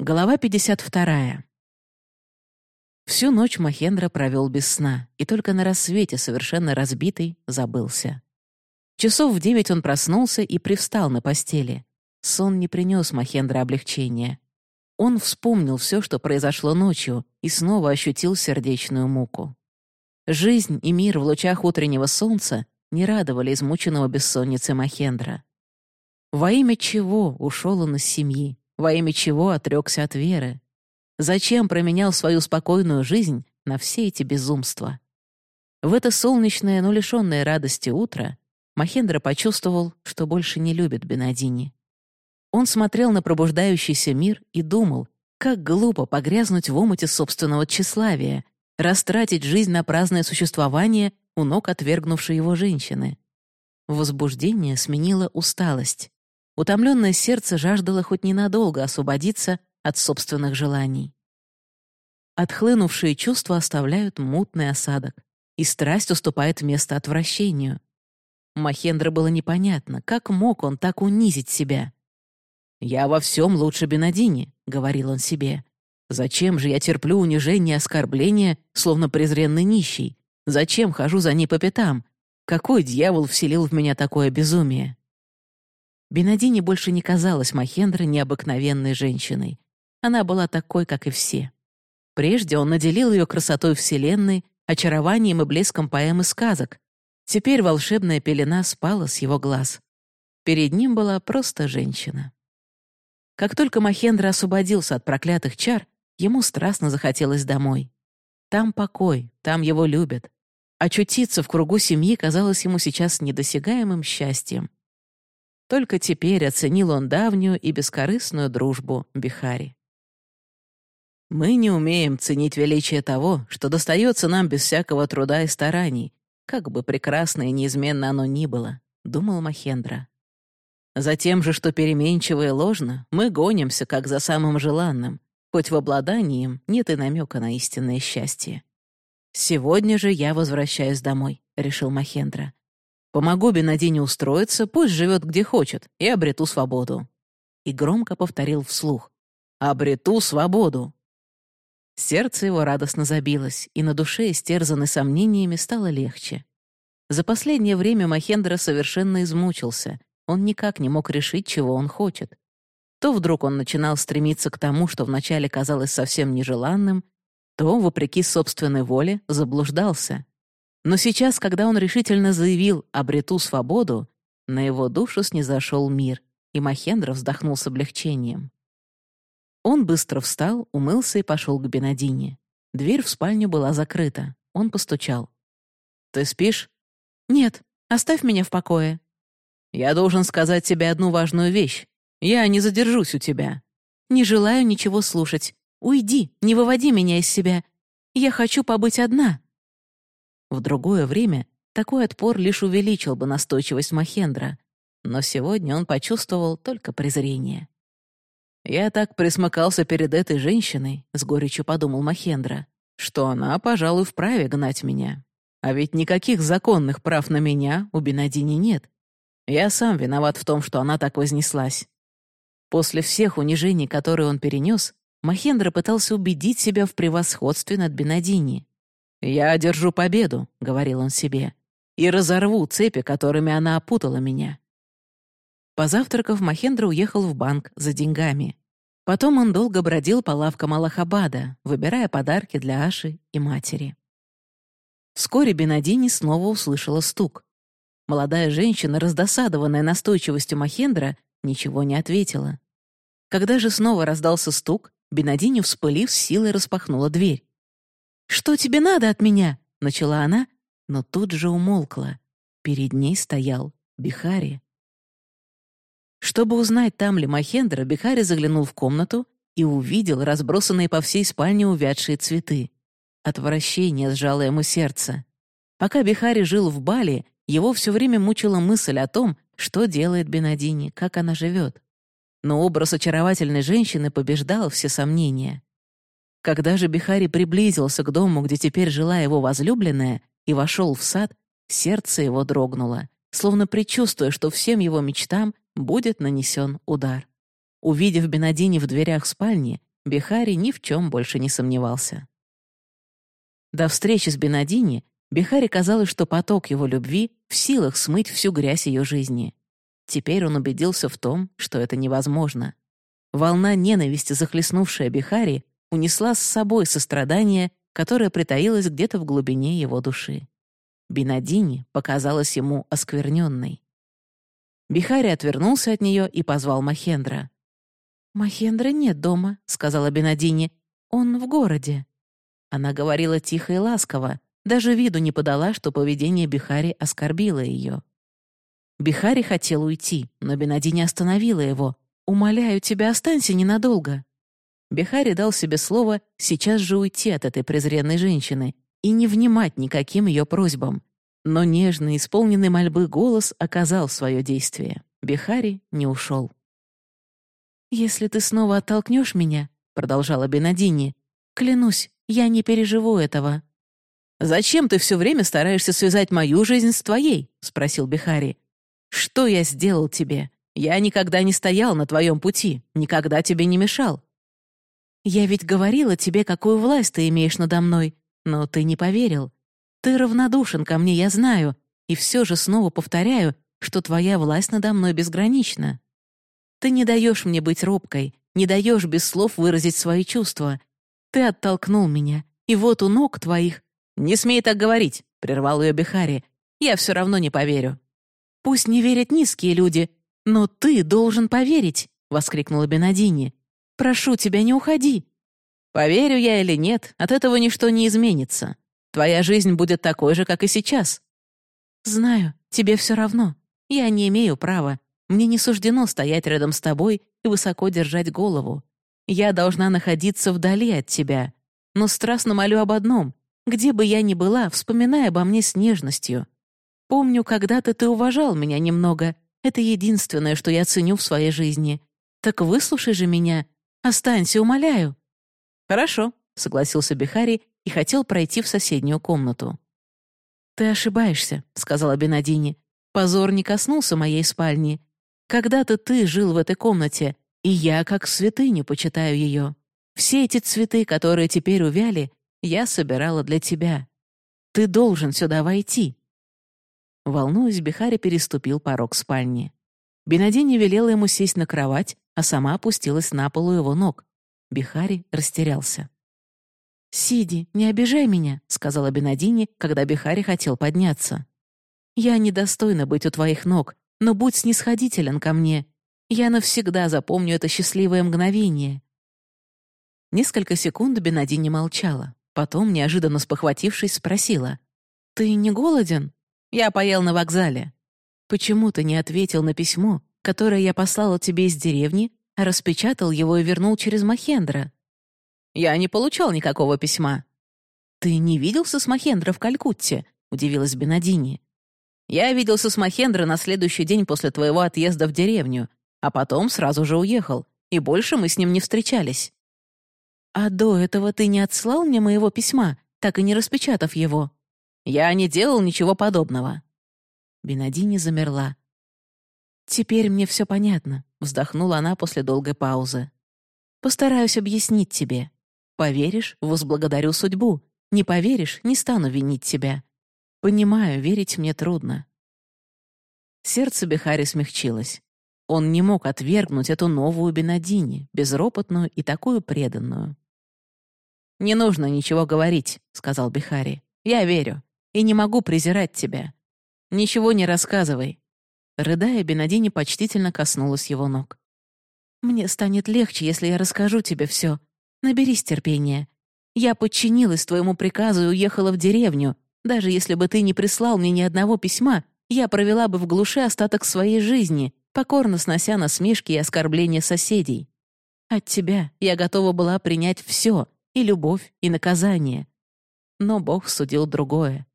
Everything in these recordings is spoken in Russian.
Глава 52. Всю ночь Махендра провел без сна, и только на рассвете, совершенно разбитый, забылся. Часов в девять он проснулся и привстал на постели. Сон не принес Махендра облегчения. Он вспомнил все, что произошло ночью, и снова ощутил сердечную муку. Жизнь и мир в лучах утреннего солнца не радовали измученного бессонницы Махендра. Во имя чего ушел он из семьи? Во имя чего отрекся от веры? Зачем променял свою спокойную жизнь на все эти безумства? В это солнечное, но лишенное радости утро Махендра почувствовал, что больше не любит Бенадини. Он смотрел на пробуждающийся мир и думал, как глупо погрязнуть в омуте собственного тщеславия, растратить жизнь на праздное существование у ног отвергнувшей его женщины. Возбуждение сменило усталость. Утомленное сердце жаждало хоть ненадолго освободиться от собственных желаний. Отхлынувшие чувства оставляют мутный осадок, и страсть уступает место отвращению. Махендра было непонятно, как мог он так унизить себя. «Я во всем лучше Бенадини», — говорил он себе. «Зачем же я терплю унижение и оскорбления, словно презренный нищий? Зачем хожу за ней по пятам? Какой дьявол вселил в меня такое безумие?» Бенадини больше не казалась Махендра необыкновенной женщиной. Она была такой, как и все. Прежде он наделил ее красотой вселенной, очарованием и блеском поэм и сказок. Теперь волшебная пелена спала с его глаз. Перед ним была просто женщина. Как только Махендра освободился от проклятых чар, ему страстно захотелось домой. Там покой, там его любят. Очутиться в кругу семьи казалось ему сейчас недосягаемым счастьем. Только теперь оценил он давнюю и бескорыстную дружбу Бихари. «Мы не умеем ценить величие того, что достается нам без всякого труда и стараний, как бы прекрасно и неизменно оно ни было», — думал Махендра. «За тем же, что переменчиво и ложно, мы гонимся, как за самым желанным, хоть в обладании им нет и намека на истинное счастье. Сегодня же я возвращаюсь домой», — решил Махендра. Помогу Бенадине устроиться, пусть живет где хочет, и обрету свободу». И громко повторил вслух. «Обрету свободу». Сердце его радостно забилось, и на душе, истерзанной сомнениями, стало легче. За последнее время Махендра совершенно измучился. Он никак не мог решить, чего он хочет. То вдруг он начинал стремиться к тому, что вначале казалось совсем нежеланным, то, вопреки собственной воле, заблуждался. Но сейчас, когда он решительно заявил «обрету свободу», на его душу снизошел мир, и Махендра вздохнул с облегчением. Он быстро встал, умылся и пошел к Бенадине. Дверь в спальню была закрыта. Он постучал. «Ты спишь?» «Нет, оставь меня в покое». «Я должен сказать тебе одну важную вещь. Я не задержусь у тебя». «Не желаю ничего слушать. Уйди, не выводи меня из себя. Я хочу побыть одна». В другое время такой отпор лишь увеличил бы настойчивость Махендра, но сегодня он почувствовал только презрение. «Я так присмыкался перед этой женщиной», — с горечью подумал Махендра, «что она, пожалуй, вправе гнать меня. А ведь никаких законных прав на меня у Бенадини нет. Я сам виноват в том, что она так вознеслась». После всех унижений, которые он перенес, Махендра пытался убедить себя в превосходстве над Бенадини. «Я одержу победу», — говорил он себе, «и разорву цепи, которыми она опутала меня». Позавтракав, Махендра уехал в банк за деньгами. Потом он долго бродил по лавкам Аллахабада, выбирая подарки для Аши и матери. Вскоре Бенадини снова услышала стук. Молодая женщина, раздосадованная настойчивостью Махендра, ничего не ответила. Когда же снова раздался стук, Бенадини, вспылив, с силой распахнула дверь. «Что тебе надо от меня?» — начала она, но тут же умолкла. Перед ней стоял Бихари. Чтобы узнать, там ли Махендра, Бихари заглянул в комнату и увидел разбросанные по всей спальне увядшие цветы. Отвращение сжало ему сердце. Пока Бихари жил в Бали, его все время мучила мысль о том, что делает Бенадини, как она живет. Но образ очаровательной женщины побеждал все сомнения. Когда же Бихари приблизился к дому, где теперь жила его возлюбленная, и вошел в сад, сердце его дрогнуло, словно предчувствуя, что всем его мечтам будет нанесен удар. Увидев Бенадини в дверях спальни, Бихари ни в чем больше не сомневался. До встречи с Бенадини Бихари казалось, что поток его любви в силах смыть всю грязь ее жизни. Теперь он убедился в том, что это невозможно. Волна ненависти, захлестнувшая Бихари, унесла с собой сострадание, которое притаилось где-то в глубине его души. Бенадини показалась ему оскверненной. Бихари отвернулся от нее и позвал Махендра. «Махендра нет дома», — сказала Бенадини. «Он в городе». Она говорила тихо и ласково, даже виду не подала, что поведение Бихари оскорбило ее. Бихари хотел уйти, но Бенадини остановила его. «Умоляю тебя, останься ненадолго». Бихари дал себе слово сейчас же уйти от этой презренной женщины и не внимать никаким ее просьбам. Но нежный, исполненный мольбы голос оказал свое действие. Бихари не ушел. «Если ты снова оттолкнешь меня», — продолжала Бенадини, «клянусь, я не переживу этого». «Зачем ты все время стараешься связать мою жизнь с твоей?» — спросил Бихари. «Что я сделал тебе? Я никогда не стоял на твоем пути, никогда тебе не мешал». «Я ведь говорила тебе, какую власть ты имеешь надо мной, но ты не поверил. Ты равнодушен ко мне, я знаю, и все же снова повторяю, что твоя власть надо мной безгранична. Ты не даешь мне быть робкой, не даешь без слов выразить свои чувства. Ты оттолкнул меня, и вот у ног твоих... «Не смей так говорить», — прервал ее Бихари. «Я все равно не поверю». «Пусть не верят низкие люди, но ты должен поверить», — воскликнула Бенадини. «Прошу тебя, не уходи». «Поверю я или нет, от этого ничто не изменится. Твоя жизнь будет такой же, как и сейчас». «Знаю, тебе все равно. Я не имею права. Мне не суждено стоять рядом с тобой и высоко держать голову. Я должна находиться вдали от тебя. Но страстно молю об одном. Где бы я ни была, вспоминай обо мне с нежностью. Помню, когда-то ты уважал меня немного. Это единственное, что я ценю в своей жизни. Так выслушай же меня. Останься, умоляю». «Хорошо», — согласился Бихари и хотел пройти в соседнюю комнату. «Ты ошибаешься», — сказала Бенадини. «Позор не коснулся моей спальни. Когда-то ты жил в этой комнате, и я как святыню почитаю ее. Все эти цветы, которые теперь увяли, я собирала для тебя. Ты должен сюда войти». Волнуясь, Бихари переступил порог спальни. Бенадини велела ему сесть на кровать, а сама опустилась на полу его ног. Бихари растерялся. «Сиди, не обижай меня», — сказала Бенадини, когда Бихари хотел подняться. «Я недостойна быть у твоих ног, но будь снисходителен ко мне. Я навсегда запомню это счастливое мгновение». Несколько секунд Бенадини молчала. Потом, неожиданно спохватившись, спросила. «Ты не голоден?» «Я поел на вокзале». «Почему ты не ответил на письмо, которое я послала тебе из деревни, распечатал его и вернул через Махендра?» Я не получал никакого письма». «Ты не виделся с Махендра в Калькутте?» — удивилась Бенадини. «Я виделся с Махендра на следующий день после твоего отъезда в деревню, а потом сразу же уехал, и больше мы с ним не встречались». «А до этого ты не отслал мне моего письма, так и не распечатав его?» «Я не делал ничего подобного». Бенадини замерла. «Теперь мне все понятно», — вздохнула она после долгой паузы. «Постараюсь объяснить тебе. Поверишь — возблагодарю судьбу. Не поверишь — не стану винить тебя. Понимаю, верить мне трудно». Сердце Бехари смягчилось. Он не мог отвергнуть эту новую Бенадини, безропотную и такую преданную. «Не нужно ничего говорить», — сказал Бихари. «Я верю. И не могу презирать тебя. Ничего не рассказывай». Рыдая, Бенадини почтительно коснулась его ног. «Мне станет легче, если я расскажу тебе все, Наберись терпения. Я подчинилась твоему приказу и уехала в деревню. Даже если бы ты не прислал мне ни одного письма, я провела бы в глуши остаток своей жизни, покорно снося насмешки и оскорбления соседей. От тебя я готова была принять все, и любовь, и наказание. Но Бог судил другое.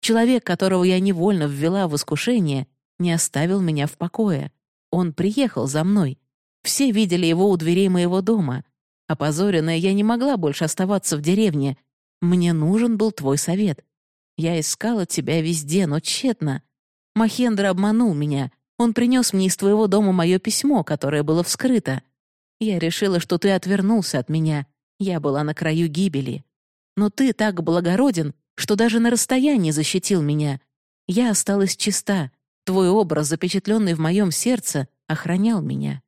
Человек, которого я невольно ввела в искушение, не оставил меня в покое. Он приехал за мной. Все видели его у дверей моего дома. Опозоренная, я не могла больше оставаться в деревне. Мне нужен был твой совет. Я искала тебя везде, но тщетно. Махендра обманул меня. Он принес мне из твоего дома мое письмо, которое было вскрыто. Я решила, что ты отвернулся от меня. Я была на краю гибели. Но ты так благороден, что даже на расстоянии защитил меня. Я осталась чиста. Твой образ, запечатленный в моем сердце, охранял меня.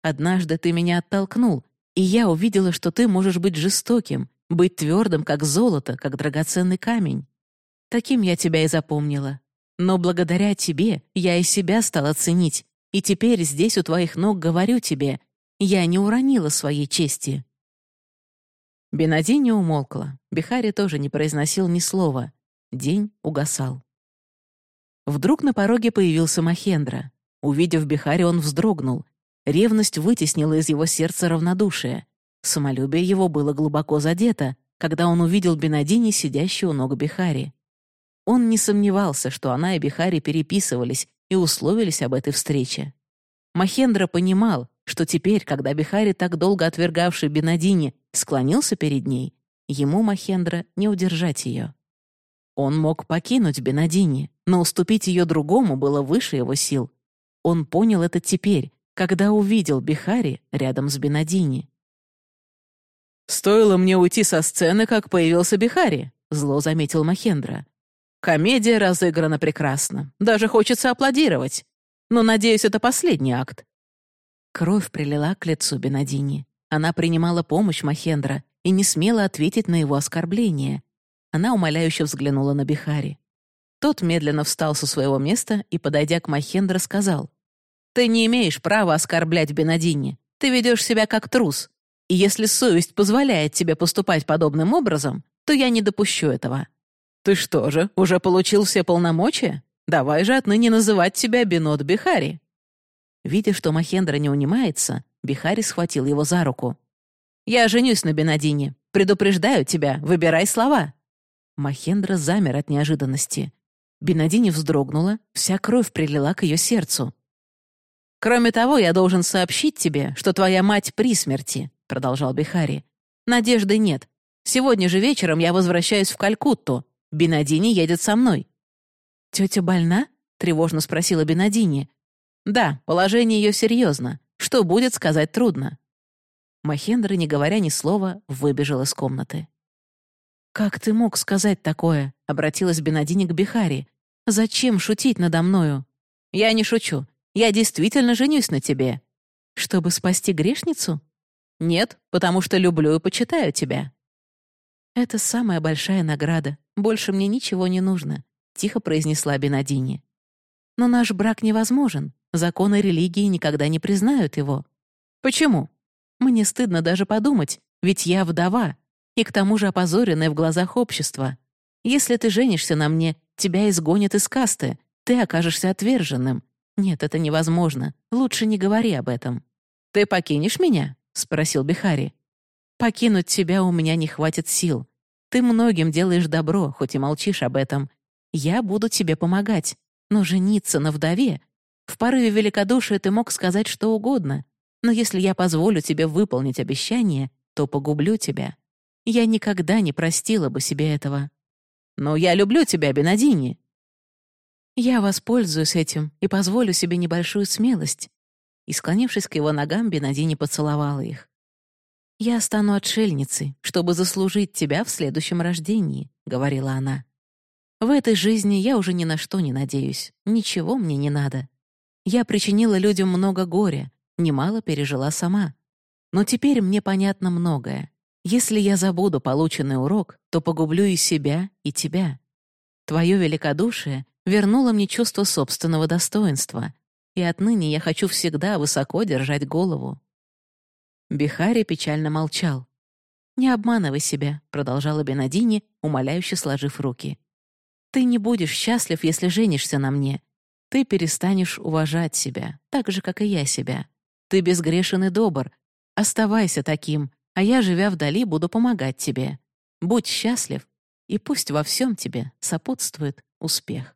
Однажды ты меня оттолкнул, и я увидела, что ты можешь быть жестоким, быть твердым, как золото, как драгоценный камень. Таким я тебя и запомнила. Но благодаря тебе я и себя стала ценить, и теперь здесь у твоих ног говорю тебе, я не уронила своей чести». Бенади не умолкла. Бихари тоже не произносил ни слова. День угасал. Вдруг на пороге появился Махендра. Увидев Бихари, он вздрогнул. Ревность вытеснила из его сердца равнодушие. Самолюбие его было глубоко задето, когда он увидел Бенадини, сидящую у ног Бихари. Он не сомневался, что она и Бихари переписывались и условились об этой встрече. Махендра понимал, что теперь, когда Бихари, так долго отвергавший Бенадини, склонился перед ней, ему, Махендра, не удержать ее. Он мог покинуть Бенадини, но уступить ее другому было выше его сил. Он понял это теперь, когда увидел Бихари рядом с Бенадини. «Стоило мне уйти со сцены, как появился Бихари», — зло заметил Махендра. «Комедия разыграна прекрасно. Даже хочется аплодировать. Но, надеюсь, это последний акт». Кровь прилила к лицу Бенадини. Она принимала помощь Махендра и не смела ответить на его оскорбление. Она умоляюще взглянула на Бихари. Тот медленно встал со своего места и, подойдя к Махендра, сказал, «Ты не имеешь права оскорблять Бенадини. Ты ведешь себя как трус. И если совесть позволяет тебе поступать подобным образом, то я не допущу этого. Ты что же, уже получил все полномочия? Давай же отныне называть тебя Бинот Бихари». Видя, что Махендра не унимается, Бихари схватил его за руку. «Я женюсь на Бенадине. Предупреждаю тебя, выбирай слова». Махендра замер от неожиданности. Бенадини вздрогнула, вся кровь прилила к ее сердцу. «Кроме того, я должен сообщить тебе, что твоя мать при смерти», — продолжал Бихари. «Надежды нет. Сегодня же вечером я возвращаюсь в Калькутту. Бенадини едет со мной». «Тетя больна?» — тревожно спросила Бенадини. «Да, положение ее серьезно. Что будет, сказать трудно». Махендра, не говоря ни слова, выбежал из комнаты. «Как ты мог сказать такое?» — обратилась Бенадини к Бихари. «Зачем шутить надо мною?» «Я не шучу. Я действительно женюсь на тебе». «Чтобы спасти грешницу?» «Нет, потому что люблю и почитаю тебя». «Это самая большая награда. Больше мне ничего не нужно», — тихо произнесла Бенадини. «Но наш брак невозможен. Законы религии никогда не признают его». «Почему?» «Мне стыдно даже подумать, ведь я вдова, и к тому же опозоренная в глазах общества. Если ты женишься на мне, тебя изгонят из касты, ты окажешься отверженным. Нет, это невозможно. Лучше не говори об этом». «Ты покинешь меня?» — спросил Бихари. «Покинуть тебя у меня не хватит сил. Ты многим делаешь добро, хоть и молчишь об этом. Я буду тебе помогать. Но жениться на вдове... В порыве великодушия ты мог сказать что угодно. Но если я позволю тебе выполнить обещание, то погублю тебя. Я никогда не простила бы себе этого. Но я люблю тебя, Бенадини. Я воспользуюсь этим и позволю себе небольшую смелость и, склонившись к его ногам, Бенадини поцеловала их. «Я стану отшельницей, чтобы заслужить тебя в следующем рождении», — говорила она. «В этой жизни я уже ни на что не надеюсь, ничего мне не надо. Я причинила людям много горя, немало пережила сама. Но теперь мне понятно многое. Если я забуду полученный урок, то погублю и себя, и тебя. Твое великодушие вернуло мне чувство собственного достоинства, и отныне я хочу всегда высоко держать голову». Бихари печально молчал. «Не обманывай себя», — продолжала Бенадини, умоляюще сложив руки. «Ты не будешь счастлив, если женишься на мне. Ты перестанешь уважать себя, так же, как и я себя. Ты безгрешен и добр. Оставайся таким, а я, живя вдали, буду помогать тебе. Будь счастлив, и пусть во всем тебе сопутствует успех».